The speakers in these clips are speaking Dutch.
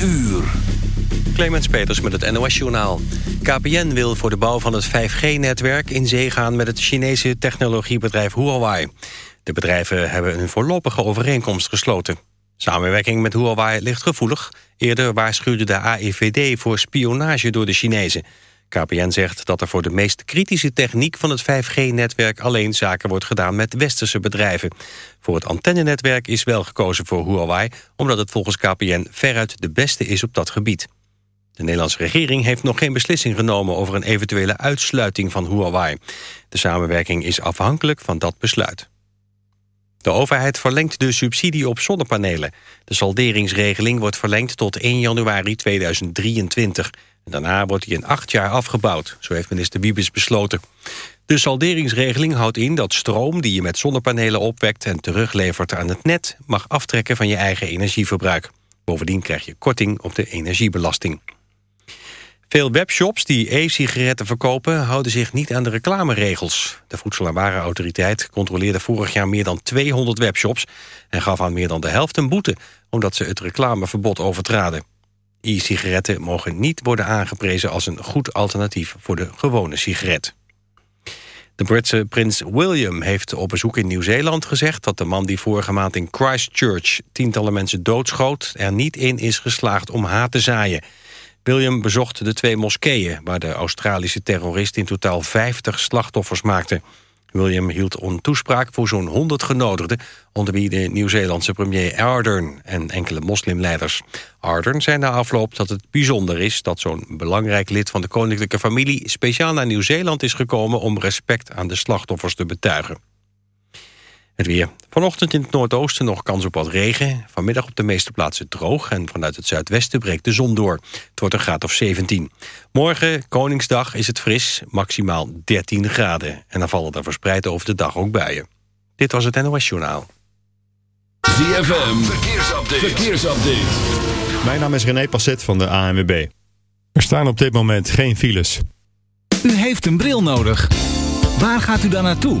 uur. Clemens Peters met het NOS-journaal. KPN wil voor de bouw van het 5G-netwerk in zee gaan... met het Chinese technologiebedrijf Huawei. De bedrijven hebben een voorlopige overeenkomst gesloten. Samenwerking met Huawei ligt gevoelig. Eerder waarschuwde de AIVD voor spionage door de Chinezen. KPN zegt dat er voor de meest kritische techniek van het 5G-netwerk... alleen zaken wordt gedaan met westerse bedrijven. Voor het antennenetwerk is wel gekozen voor Huawei... omdat het volgens KPN veruit de beste is op dat gebied. De Nederlandse regering heeft nog geen beslissing genomen... over een eventuele uitsluiting van Huawei. De samenwerking is afhankelijk van dat besluit. De overheid verlengt de subsidie op zonnepanelen. De salderingsregeling wordt verlengd tot 1 januari 2023. Daarna wordt die in acht jaar afgebouwd, zo heeft minister Wiebes besloten. De salderingsregeling houdt in dat stroom die je met zonnepanelen opwekt... en teruglevert aan het net mag aftrekken van je eigen energieverbruik. Bovendien krijg je korting op de energiebelasting. Veel webshops die e-sigaretten verkopen houden zich niet aan de reclameregels. De Voedsel- en Warenautoriteit controleerde vorig jaar meer dan 200 webshops... en gaf aan meer dan de helft een boete, omdat ze het reclameverbod overtraden. E-sigaretten mogen niet worden aangeprezen als een goed alternatief voor de gewone sigaret. De Britse prins William heeft op bezoek in Nieuw-Zeeland gezegd... dat de man die vorige maand in Christchurch tientallen mensen doodschoot... er niet in is geslaagd om haat te zaaien. William bezocht de twee moskeeën... waar de Australische terrorist in totaal 50 slachtoffers maakte. William hield een toespraak voor zo'n 100 genodigden... onder wie de Nieuw-Zeelandse premier Ardern en enkele moslimleiders. Ardern zei na afloop dat het bijzonder is... dat zo'n belangrijk lid van de koninklijke familie... speciaal naar Nieuw-Zeeland is gekomen om respect aan de slachtoffers te betuigen. Het weer. Vanochtend in het noordoosten nog kans op wat regen. Vanmiddag op de meeste plaatsen droog. En vanuit het zuidwesten breekt de zon door. Het wordt een graad of 17. Morgen, Koningsdag, is het fris. Maximaal 13 graden. En dan vallen er verspreid over de dag ook buien. Dit was het NOS Journaal. ZFM. Verkeersupdate. Verkeersupdate. Mijn naam is René Passet van de ANWB. Er staan op dit moment geen files. U heeft een bril nodig. Waar gaat u dan naartoe?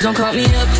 Don't call me up,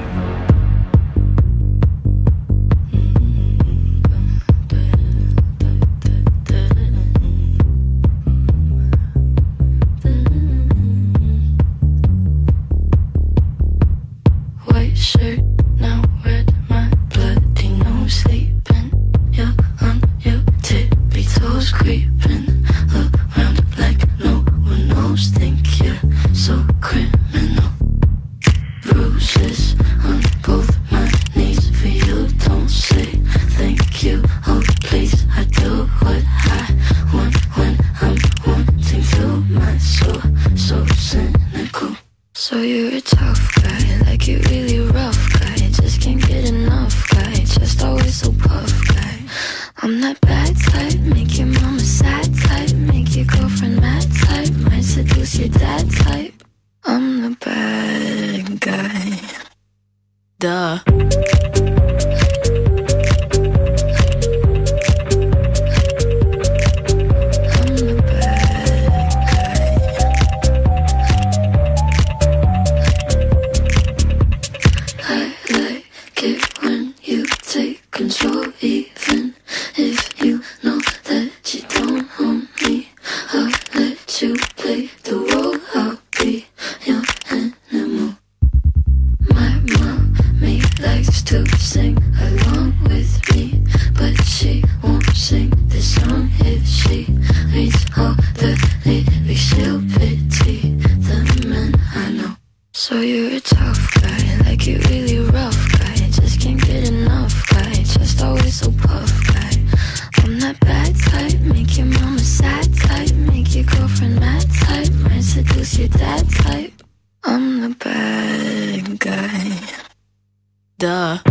Duh.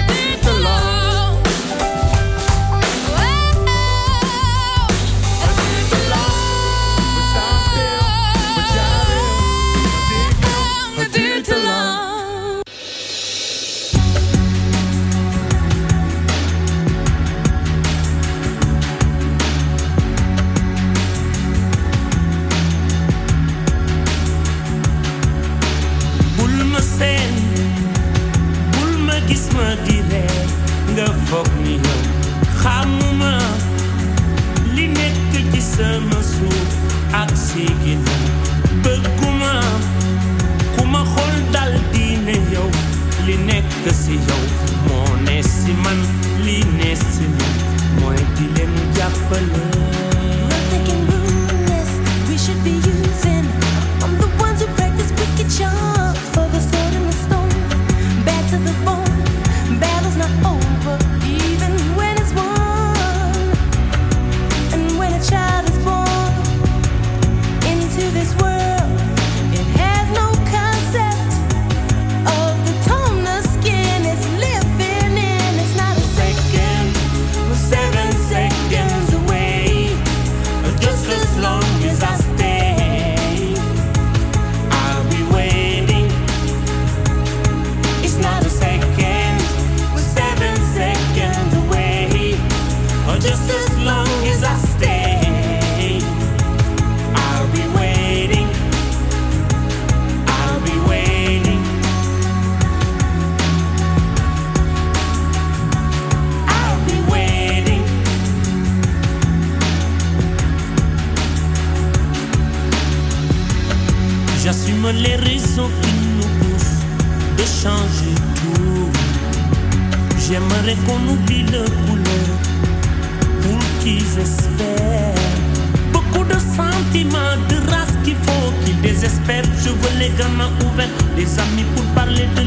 parler de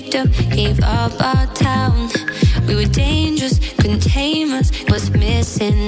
gave up, our town. We were dangerous, us. What's missing?